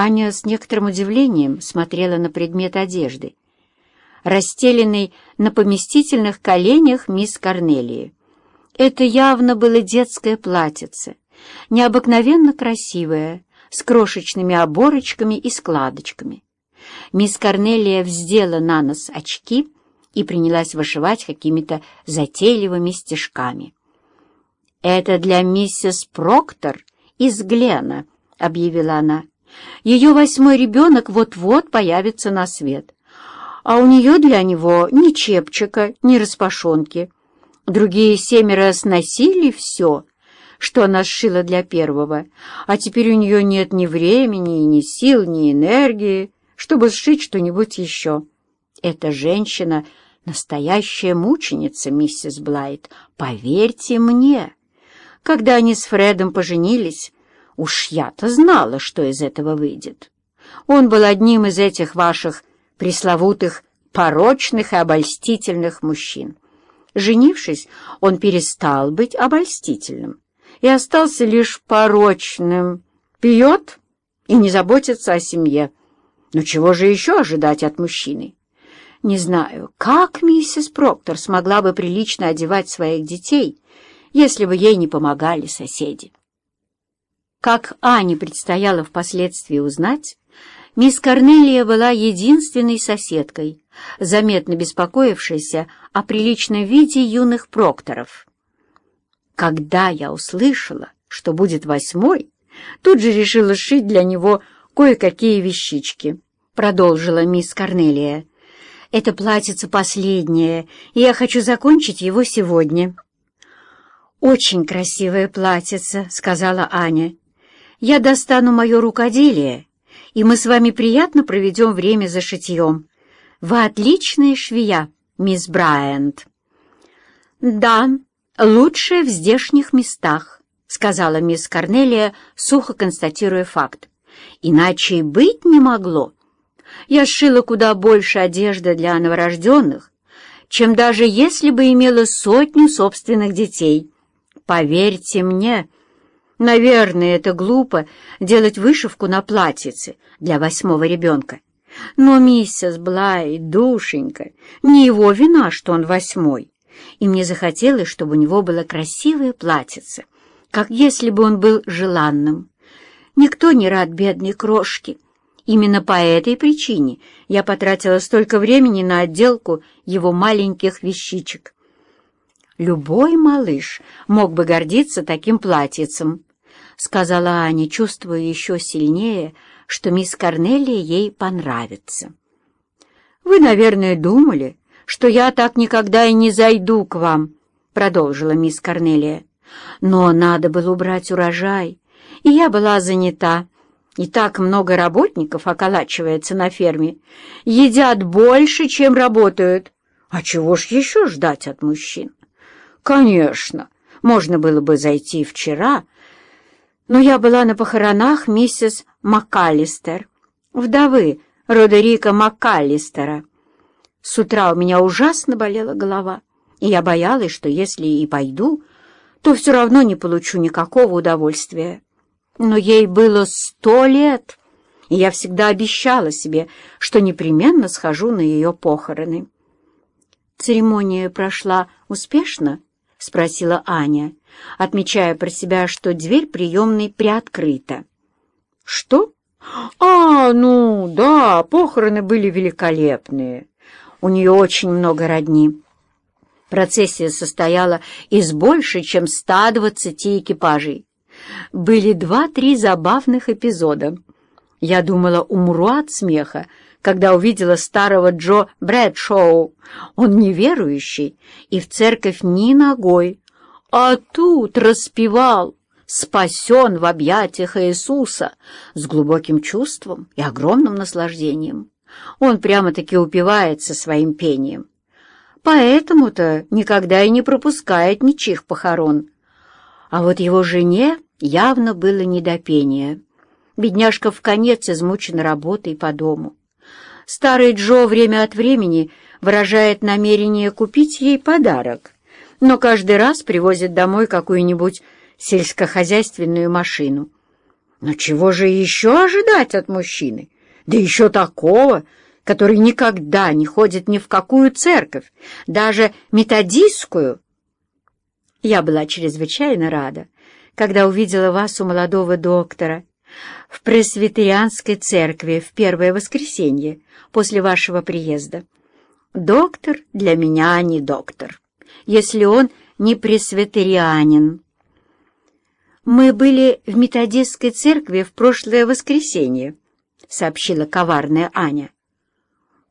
Аня с некоторым удивлением смотрела на предмет одежды, расстеленный на поместительных коленях мисс Корнелии. Это явно было детское платьице, необыкновенно красивое, с крошечными оборочками и складочками. Мисс Корнелия вздела на нос очки и принялась вышивать какими-то затейливыми стежками. «Это для миссис Проктор из Глена», — объявила она. «Ее восьмой ребенок вот-вот появится на свет, а у нее для него ни чепчика, ни распашонки. Другие семеро сносили все, что она сшила для первого, а теперь у нее нет ни времени, ни сил, ни энергии, чтобы сшить что-нибудь еще. Эта женщина — настоящая мученица, миссис Блайт, поверьте мне». Когда они с Фредом поженились, уж я-то знала, что из этого выйдет. Он был одним из этих ваших пресловутых порочных и обольстительных мужчин. Женившись, он перестал быть обольстительным и остался лишь порочным. Пьет и не заботится о семье. Но чего же еще ожидать от мужчины? Не знаю, как миссис Проктор смогла бы прилично одевать своих детей, если бы ей не помогали соседи. Как Ане предстояло впоследствии узнать, мисс Корнелия была единственной соседкой, заметно беспокоившейся о приличном виде юных прокторов. Когда я услышала, что будет восьмой, тут же решила сшить для него кое-какие вещички, продолжила мисс Корнелия. Это платьице последнее, и я хочу закончить его сегодня. «Очень красивое платьице», — сказала Аня. «Я достану мое рукоделие, и мы с вами приятно проведем время за шитьем. Вы отличная швея, мисс Брайант». «Да, лучшая в здешних местах», — сказала мисс Корнелия, сухо констатируя факт. «Иначе и быть не могло. Я сшила куда больше одежды для новорожденных, чем даже если бы имела сотню собственных детей». Поверьте мне, наверное, это глупо делать вышивку на платьице для восьмого ребенка. Но миссис Блай, душенька, не его вина, что он восьмой. И мне захотелось, чтобы у него было красивое платьице, как если бы он был желанным. Никто не рад бедной крошке. Именно по этой причине я потратила столько времени на отделку его маленьких вещичек. Любой малыш мог бы гордиться таким платьицем, — сказала Аня, чувствуя еще сильнее, что мисс Корнелия ей понравится. «Вы, наверное, думали, что я так никогда и не зайду к вам», — продолжила мисс Корнелия. «Но надо было убрать урожай, и я была занята. И так много работников околачивается на ферме, едят больше, чем работают. А чего ж еще ждать от мужчин?» «Конечно, можно было бы зайти вчера, но я была на похоронах миссис МакКаллистер, вдовы Родерика МакКаллистера. С утра у меня ужасно болела голова, и я боялась, что если и пойду, то все равно не получу никакого удовольствия. Но ей было сто лет, и я всегда обещала себе, что непременно схожу на ее похороны. Церемония прошла успешно, — спросила Аня, отмечая про себя, что дверь приемной приоткрыта. «Что? А, ну, да, похороны были великолепные. У нее очень много родни. Процессия состояла из больше, чем 120 экипажей. Были два-три забавных эпизода. Я думала, умру от смеха, когда увидела старого Джо Брэдшоу. Он неверующий и в церковь ни ногой, а тут распевал «Спасен в объятиях Иисуса» с глубоким чувством и огромным наслаждением. Он прямо-таки упивается своим пением. Поэтому-то никогда и не пропускает ничьих похорон. А вот его жене явно было не до пения. Бедняжка в конец измучена работой по дому. Старый Джо время от времени выражает намерение купить ей подарок, но каждый раз привозит домой какую-нибудь сельскохозяйственную машину. Но чего же еще ожидать от мужчины? Да еще такого, который никогда не ходит ни в какую церковь, даже методистскую. Я была чрезвычайно рада, когда увидела вас у молодого доктора в пресвитерианской церкви в первое воскресенье после вашего приезда. Доктор для меня не доктор, если он не пресвитерианин. «Мы были в методистской церкви в прошлое воскресенье», — сообщила коварная Аня.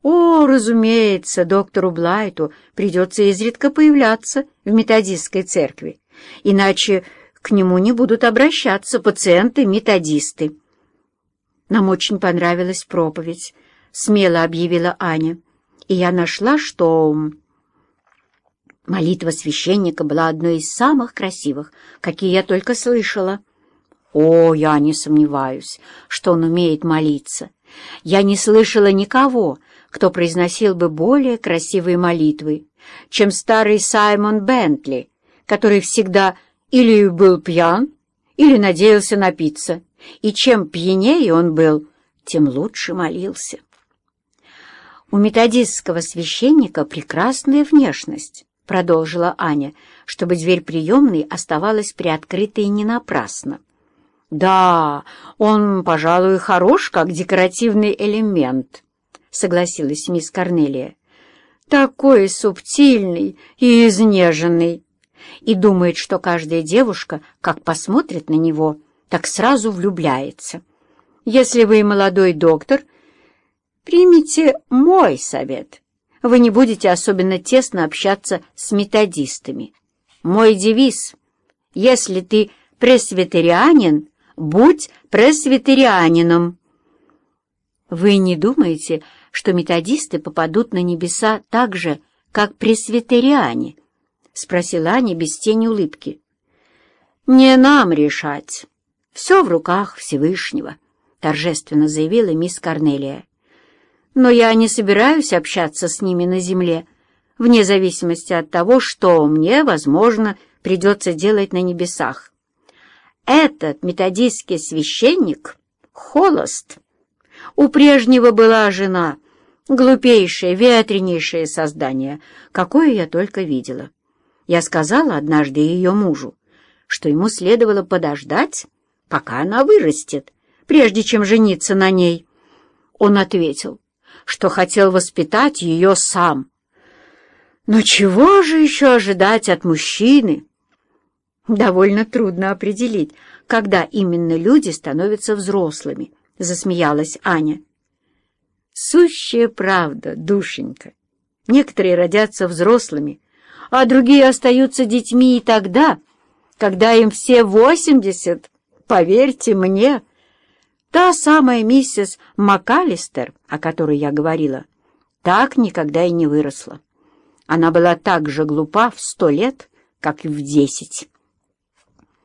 «О, разумеется, доктору Блайту придется изредка появляться в методистской церкви, иначе к нему не будут обращаться пациенты-методисты». «Нам очень понравилась проповедь», — смело объявила Аня, «и я нашла, что...» Молитва священника была одной из самых красивых, какие я только слышала. О, я не сомневаюсь, что он умеет молиться. Я не слышала никого, кто произносил бы более красивые молитвы, чем старый Саймон Бентли, который всегда или был пьян, или надеялся напиться, и чем пьянее он был, тем лучше молился. У методистского священника прекрасная внешность продолжила Аня, чтобы дверь приемной оставалась приоткрытой не напрасно. «Да, он, пожалуй, хорош как декоративный элемент», — согласилась мисс Корнелия. «Такой субтильный и изнеженный. И думает, что каждая девушка, как посмотрит на него, так сразу влюбляется. Если вы молодой доктор, примите мой совет» вы не будете особенно тесно общаться с методистами. Мой девиз — если ты пресвитерианин, будь пресвитерианином. Вы не думаете, что методисты попадут на небеса так же, как пресвитериане? — спросила Аня без тени улыбки. — Не нам решать. Все в руках Всевышнего, — торжественно заявила мисс Корнелия но я не собираюсь общаться с ними на земле, вне зависимости от того, что мне, возможно, придется делать на небесах. Этот методистский священник холост. У прежнего была жена, глупейшее, ветренейшее создание, какое я только видела. Я сказала однажды ее мужу, что ему следовало подождать, пока она вырастет, прежде чем жениться на ней. Он ответил, что хотел воспитать ее сам. Но чего же еще ожидать от мужчины? Довольно трудно определить, когда именно люди становятся взрослыми, — засмеялась Аня. Сущая правда, душенька. Некоторые родятся взрослыми, а другие остаются детьми и тогда, когда им все восемьдесят, поверьте мне, — Та самая миссис МакАлистер, о которой я говорила, так никогда и не выросла. Она была так же глупа в сто лет, как и в десять.